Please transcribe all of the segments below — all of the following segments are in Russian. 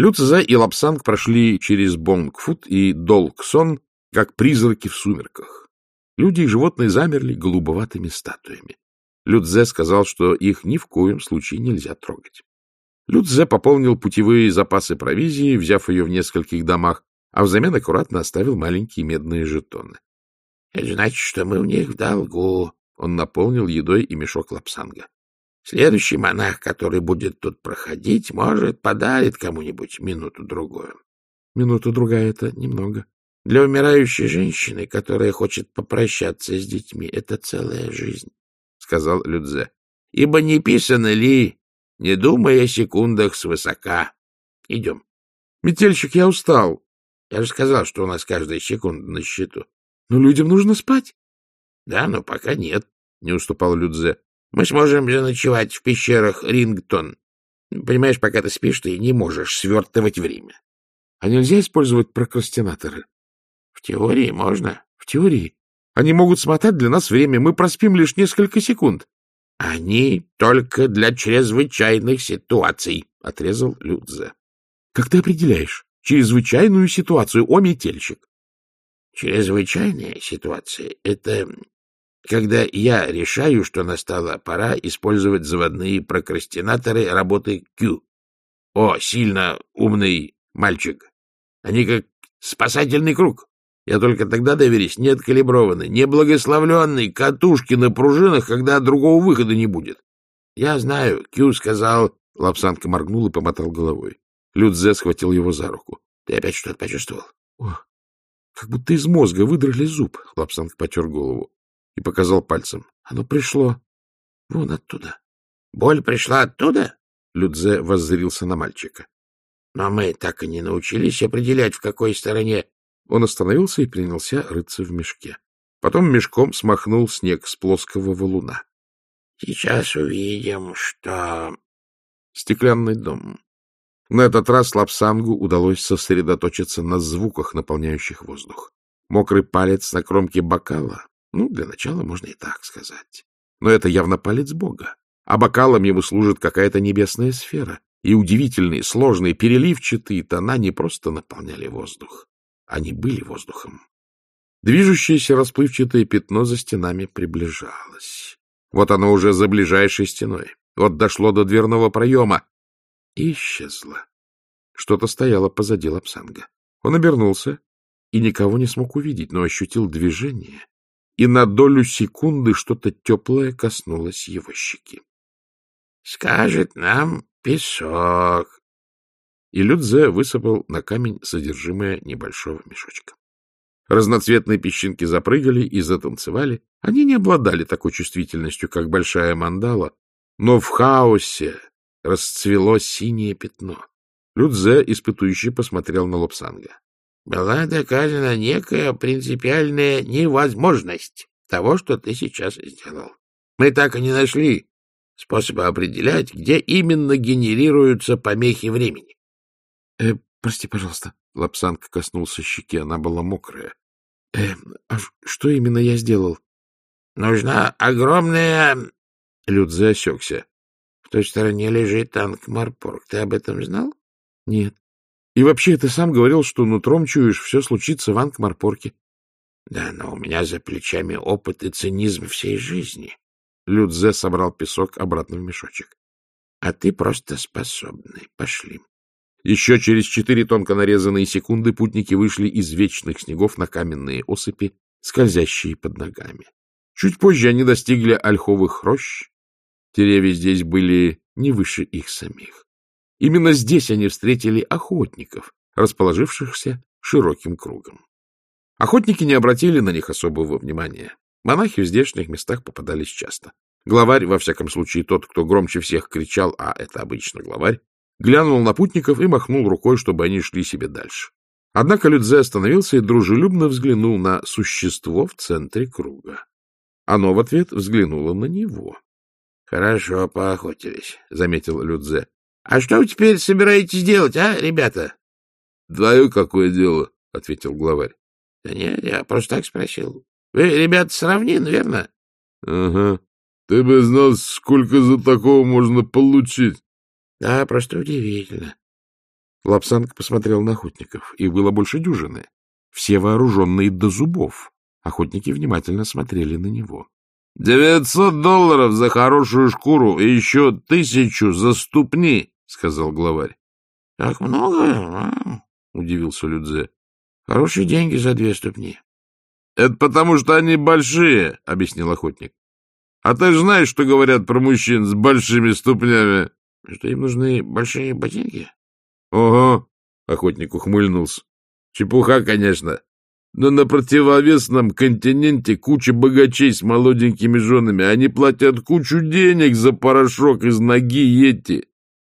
Люцза и Лапсанг прошли через Бонгфут и Долксон, как призраки в сумерках. Люди и животные замерли голубоватыми статуями. Людзе сказал, что их ни в коем случае нельзя трогать. Людзе пополнил путевые запасы провизии, взяв ее в нескольких домах, а взамен аккуратно оставил маленькие медные жетоны. — Это значит, что мы у них в долгу. Он наполнил едой и мешок лапсанга. Следующий монах, который будет тут проходить, может, подарит кому-нибудь минуту-другую. Минуту-другая — это немного. Для умирающей женщины, которая хочет попрощаться с детьми, это целая жизнь, — сказал Людзе. — Ибо не писано ли, не думая о секундах свысока. Идем. — Метельщик, я устал. Я же сказал, что у нас каждая секунда на счету. Но людям нужно спать. — Да, но пока нет, — не уступал Людзе. — Мы сможем заночевать в пещерах Рингтон. Понимаешь, пока ты спишь, ты не можешь свертывать время. — А нельзя использовать прокрастинаторы? — В теории можно. — В теории. Они могут смотать для нас время. Мы проспим лишь несколько секунд. — Они только для чрезвычайных ситуаций, — отрезал Людзе. — Как ты определяешь чрезвычайную ситуацию, о метельщик? Чрезвычайная ситуация — это когда я решаю, что настала пора использовать заводные прокрастинаторы работы Q. О, сильно умный мальчик! Они как спасательный круг. Я только тогда доверюсь, не откалиброванный, не благословленный, катушки на пружинах, когда другого выхода не будет. Я знаю, Кью сказал... Лапсанка моргнул и помотал головой. Людзе схватил его за руку. — Ты опять что-то почувствовал? — О, как будто из мозга выдрали зуб. Лапсанг потер голову и показал пальцем. Оно пришло вон оттуда. — Боль пришла оттуда? Людзе воззрился на мальчика. — Но мы так и не научились определять, в какой стороне... Он остановился и принялся рыться в мешке. Потом мешком смахнул снег с плоского валуна. — Сейчас увидим, что... Стеклянный дом. На этот раз Лапсангу удалось сосредоточиться на звуках, наполняющих воздух. Мокрый палец на кромке бокала. Ну, для начала можно и так сказать. Но это явно палец Бога. А бокалом ему служит какая-то небесная сфера. И удивительные, сложные, переливчатые тона не просто наполняли воздух. Они были воздухом. Движущееся расплывчатое пятно за стенами приближалось. Вот оно уже за ближайшей стеной. Вот дошло до дверного проема, и исчезла. Что-то стояло позади Лапсанга. Он обернулся и никого не смог увидеть, но ощутил движение, и на долю секунды что-то теплое коснулось его щеки. — Скажет нам песок. И Людзе высыпал на камень содержимое небольшого мешочка. Разноцветные песчинки запрыгали и затанцевали. Они не обладали такой чувствительностью, как большая мандала, но в хаосе расцвело синее пятно. Людзе, испытующий, посмотрел на Лобсанга. Была доказана некая принципиальная невозможность того, что ты сейчас сделал. Мы так и не нашли способа определять, где именно генерируются помехи времени. Э, — Прости, пожалуйста. Лапсанг коснулся щеки, она была мокрая. — Э, а что именно я сделал? — Нужна огромная... Людзе осекся. В той стороне лежит танк Марпорг. Ты об этом знал? — Нет. И вообще, ты сам говорил, что нутром чуешь, все случится в Анкмарпорке. — Да, но у меня за плечами опыт и цинизм всей жизни. Людзе собрал песок обратно в мешочек. — А ты просто способный. Пошли. Еще через четыре тонко нарезанные секунды путники вышли из вечных снегов на каменные осыпи, скользящие под ногами. Чуть позже они достигли ольховых рощ, Деревья здесь были не выше их самих. Именно здесь они встретили охотников, расположившихся широким кругом. Охотники не обратили на них особого внимания. Монахи в здешних местах попадались часто. Главарь, во всяком случае тот, кто громче всех кричал, а это обычно главарь, глянул на путников и махнул рукой, чтобы они шли себе дальше. Однако Людзе остановился и дружелюбно взглянул на существо в центре круга. Оно в ответ взглянуло на него. — Хорошо поохотились, — заметил Людзе. — А что вы теперь собираетесь делать, а, ребята? — Твое какое дело, — ответил главарь. — Да нет, я просто так спросил. Вы, ребята, с равнин, верно? — Ага. Ты бы знал, сколько за такого можно получить. — Да, просто удивительно. Лапсанг посмотрел на охотников. Их было больше дюжины. Все вооруженные до зубов. Охотники внимательно смотрели на него. — Девятьсот долларов за хорошую шкуру и еще тысячу за ступни, — сказал главарь. — Так много? А? — удивился Людзе. — Хорошие деньги за две ступни. — Это потому, что они большие, — объяснил охотник. — А ты же знаешь, что говорят про мужчин с большими ступнями? — Что им нужны большие ботинки? — Ого! — охотник ухмыльнулся. — Чепуха, конечно. Но на противовесном континенте куча богачей с молоденькими женами. Они платят кучу денег за порошок из ноги Йети.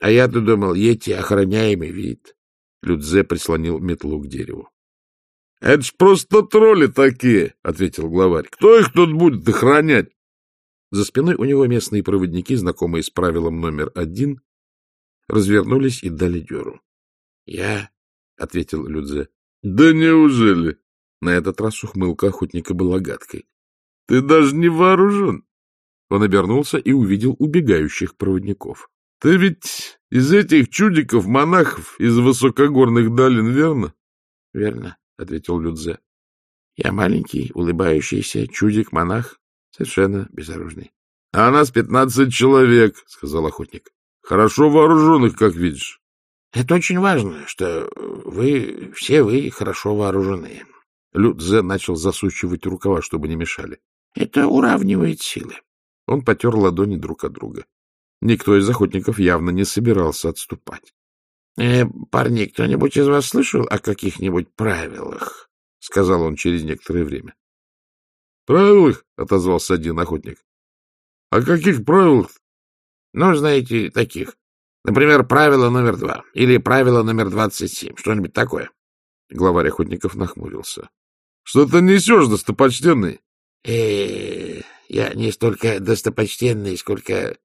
А я-то думал, Йети — охраняемый вид. Людзе прислонил метлу к дереву. — Это ж просто тролли такие, — ответил главарь. — Кто их тут будет охранять? За спиной у него местные проводники, знакомые с правилом номер один, развернулись и дали дёру. — Я, — ответил Людзе. — Да неужели? На этот раз ухмылка охотника была гадкой. — Ты даже не вооружен. Он обернулся и увидел убегающих проводников. — Ты ведь из этих чудиков-монахов из высокогорных долин, верно? — Верно, — ответил Людзе. — Я маленький, улыбающийся чудик-монах, совершенно безоружный. — А нас пятнадцать человек, — сказал охотник. — Хорошо вооруженных, как видишь. — Это очень важно, что вы, все вы хорошо вооружены. Людзе начал засучивать рукава, чтобы не мешали. — Это уравнивает силы. Он потер ладони друг от друга. Никто из охотников явно не собирался отступать. «Э, — Парни, кто-нибудь из вас слышал о каких-нибудь правилах? — сказал он через некоторое время. — Правилах? — отозвался один охотник. — О каких правилах? — Ну, знаете, таких. Например, правило номер два или правило номер двадцать семь, что-нибудь такое. Главарь охотников нахмурился. — Что ты несешь, достопочтенный? Э, я не столько достопочтенный, сколько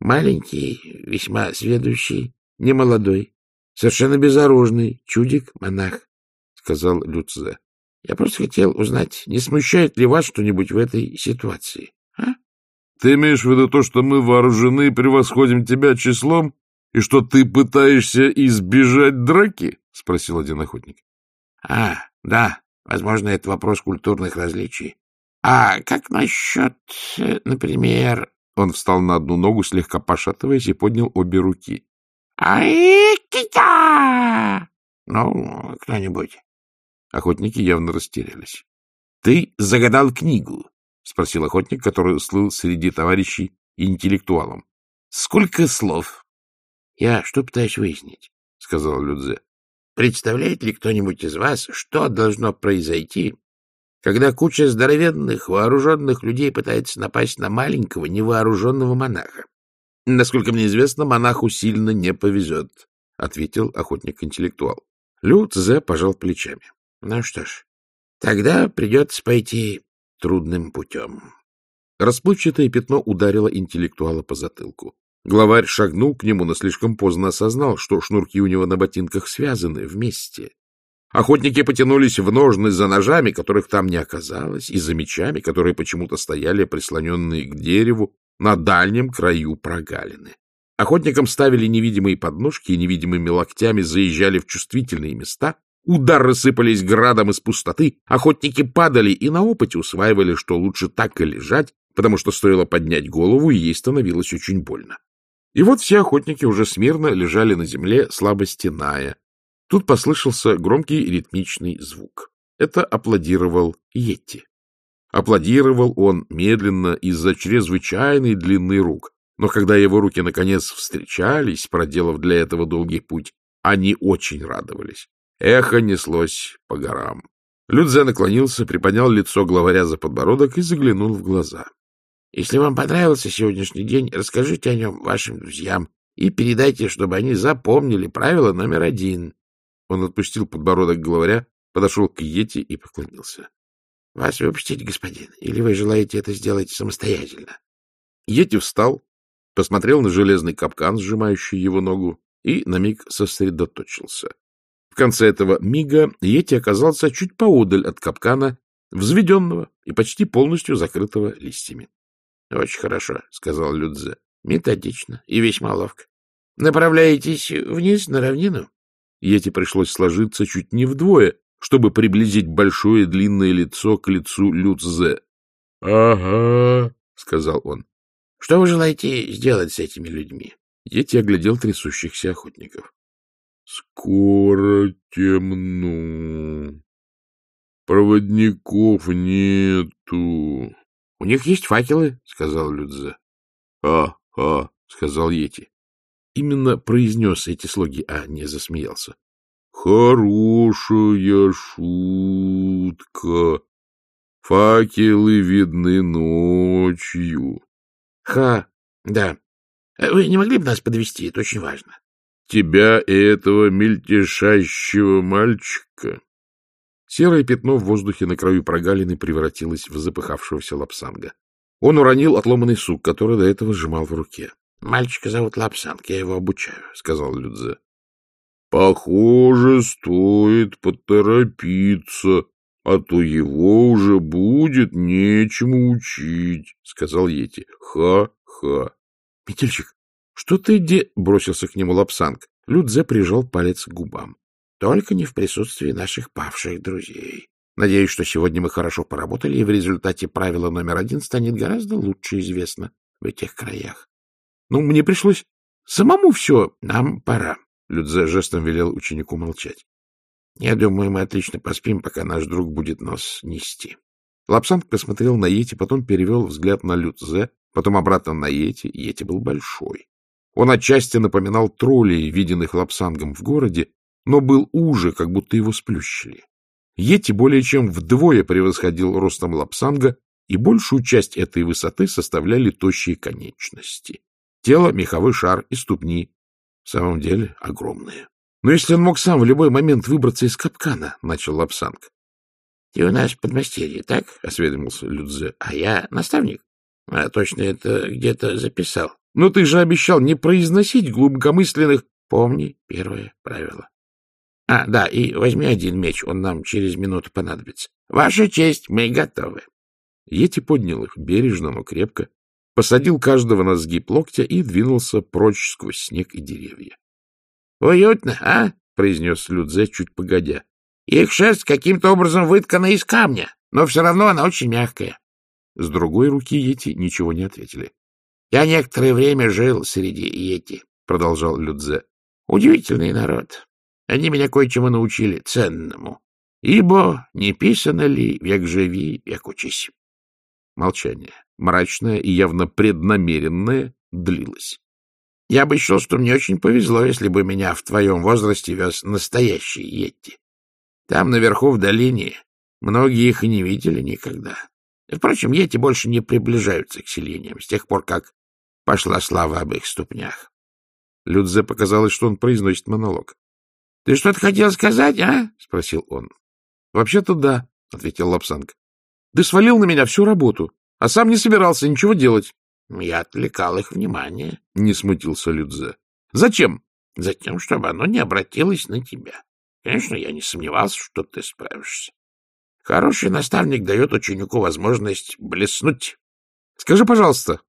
маленький, весьма сведущий, немолодой, совершенно безоружный чудик-монах, — сказал Люцзе. Я просто хотел узнать, не смущает ли вас что-нибудь в этой ситуации, а? — Ты имеешь в виду то, что мы вооружены и превосходим тебя числом, и что ты пытаешься избежать драки? — спросил один охотник. — А, да, Возможно, это вопрос культурных различий. А как насчет, э, например... Он встал на одну ногу, слегка пошатываясь, и поднял обе руки. «Ай-кита!» Ну, кто-нибудь. Охотники явно растерялись. — Ты загадал книгу? — спросил охотник, который слыл среди товарищей интеллектуалом. — Сколько слов? — Я что пытаюсь выяснить? — сказал Людзе. Представляет ли кто-нибудь из вас, что должно произойти, когда куча здоровенных, вооруженных людей пытается напасть на маленького, невооруженного монаха? — Насколько мне известно, монаху сильно не повезет, — ответил охотник-интеллектуал. Лю Цзэ пожал плечами. — Ну что ж, тогда придется пойти трудным путем. Расплывчатое пятно ударило интеллектуала по затылку. Главарь шагнул к нему, но слишком поздно осознал, что шнурки у него на ботинках связаны вместе. Охотники потянулись в ножны за ножами, которых там не оказалось, и за мечами, которые почему-то стояли прислоненные к дереву на дальнем краю прогалины. Охотникам ставили невидимые подножки и невидимыми локтями заезжали в чувствительные места, удары сыпались градом из пустоты, охотники падали и на опыте усваивали, что лучше так и лежать, потому что стоило поднять голову, и ей становилось очень больно. И вот все охотники уже смирно лежали на земле, слабо стеная. Тут послышался громкий ритмичный звук. Это аплодировал Йетти. Аплодировал он медленно из-за чрезвычайной длины рук. Но когда его руки наконец встречались, проделав для этого долгий путь, они очень радовались. Эхо неслось по горам. Людзе наклонился, приподнял лицо главаря за подбородок и заглянул в глаза. Если вам понравился сегодняшний день, расскажите о нем вашим друзьям и передайте, чтобы они запомнили правило номер один. Он отпустил подбородок главаря, подошел к Йети и поклонился. — Вас выпустить, господин, или вы желаете это сделать самостоятельно? Йети встал, посмотрел на железный капкан, сжимающий его ногу, и на миг сосредоточился. В конце этого мига Йети оказался чуть поодаль от капкана, взведенного и почти полностью закрытого листьями. — Очень хорошо, — сказал Людзе. — Методично и весьма ловко. Направляетесь вниз на равнину? Йети пришлось сложиться чуть не вдвое, чтобы приблизить большое длинное лицо к лицу Люцзе. — Ага, — сказал он. — Что вы желаете сделать с этими людьми? Йети оглядел трясущихся охотников. — Скоро темно. Проводников нету. — У них есть факелы, — сказал Людзе. А, — А-а, — сказал Йети. Именно произнес эти слоги, а не засмеялся. — Хорошая шутка. Факелы видны ночью. — Ха, да. Вы не могли бы нас подвести? Это очень важно. — Тебя и этого мельтешащего мальчика Серое пятно в воздухе на краю прогалины превратилось в запыхавшегося Лобсанга. Он уронил отломанный сук, который до этого сжимал в руке. — Мальчика зовут Лобсанг, я его обучаю, — сказал Лю-Цзе. — Похоже, стоит поторопиться, а то его уже будет нечему учить, — сказал Йети. — Ха-ха. — Метельщик, что ты де... — бросился к нему Лобсанг. Лю-Цзе прижал палец к губам. Только не в присутствии наших павших друзей. Надеюсь, что сегодня мы хорошо поработали, и в результате правило номер один станет гораздо лучше известно в этих краях. Ну, мне пришлось самому все. Нам пора. Людзе жестом велел ученику молчать. Я думаю, мы отлично поспим, пока наш друг будет нос нести. Лапсанг посмотрел на Йети, потом перевел взгляд на Людзе, потом обратно на Йети. Йети был большой. Он отчасти напоминал троллей, виденных Лапсангом в городе, но был уже, как будто его сплющили. Йети более чем вдвое превосходил ростом лапсанга, и большую часть этой высоты составляли тощие конечности. Тело, меховой шар и ступни в самом деле огромные. Но если он мог сам в любой момент выбраться из капкана, — начал Лапсанг. — Ты у нас подмастерье, так? — осведомился Людзе. — А я наставник. А точно это где-то записал. — Но ты же обещал не произносить глубокомысленных... — Помни первое правило. А, да, и возьми один меч, он нам через минуту понадобится. Ваша честь, мы готовы. Йети поднял их бережно, но крепко, посадил каждого на сгиб локтя и двинулся прочь сквозь снег и деревья. — Уютно, а? — произнес Людзе чуть погодя. — Их шерсть каким-то образом выткана из камня, но все равно она очень мягкая. С другой руки Йети ничего не ответили. — Я некоторое время жил среди Йети, — продолжал Людзе. — Удивительный народ. Они меня кое-чему научили ценному. Ибо не писано ли «век живи, век учись». Молчание, мрачное и явно преднамеренное, длилось. Я бы счел, что мне очень повезло, если бы меня в твоем возрасте вез настоящий Йетти. Там, наверху, в долине, многие их и не видели никогда. Впрочем, Йетти больше не приближаются к селениям с тех пор, как пошла слава об их ступнях. Людзе показалось, что он произносит монолог. — Ты что-то хотел сказать, а? — спросил он. — Вообще-то да, — ответил Лапсанг. — Ты свалил на меня всю работу, а сам не собирался ничего делать. — Я отвлекал их внимание, — не смутился Людзе. — Зачем? — Затем, чтобы оно не обратилось на тебя. Конечно, я не сомневался, что ты справишься. Хороший наставник дает ученику возможность блеснуть. — Скажи, пожалуйста,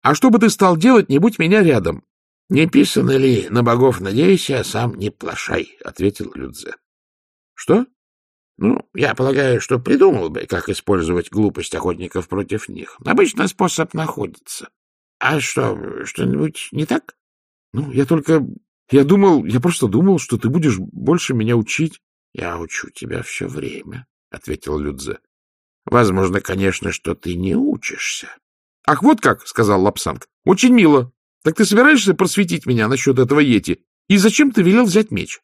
а что бы ты стал делать, не будь меня рядом? — Не писано ли на богов надейся, а сам не плашай, — ответил Людзе. — Что? — Ну, я полагаю, что придумал бы, как использовать глупость охотников против них. Обычно способ находится. А что, что-нибудь не так? — Ну, я только... Я думал, я просто думал, что ты будешь больше меня учить. — Я учу тебя все время, — ответил Людзе. — Возможно, конечно, что ты не учишься. — Ах, вот как, — сказал Лапсанг. — Очень мило. Так ты собираешься просветить меня насчет этого Йети? И зачем ты велел взять меч?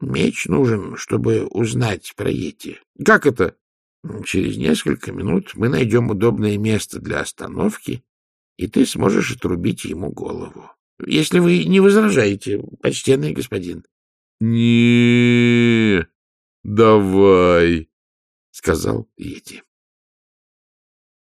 Меч нужен, чтобы узнать про Йети. Как это? Через несколько минут мы найдем удобное место для остановки, и ты сможешь отрубить ему голову. Если вы не возражаете, почтенный господин. — Не, давай, — сказал Йети.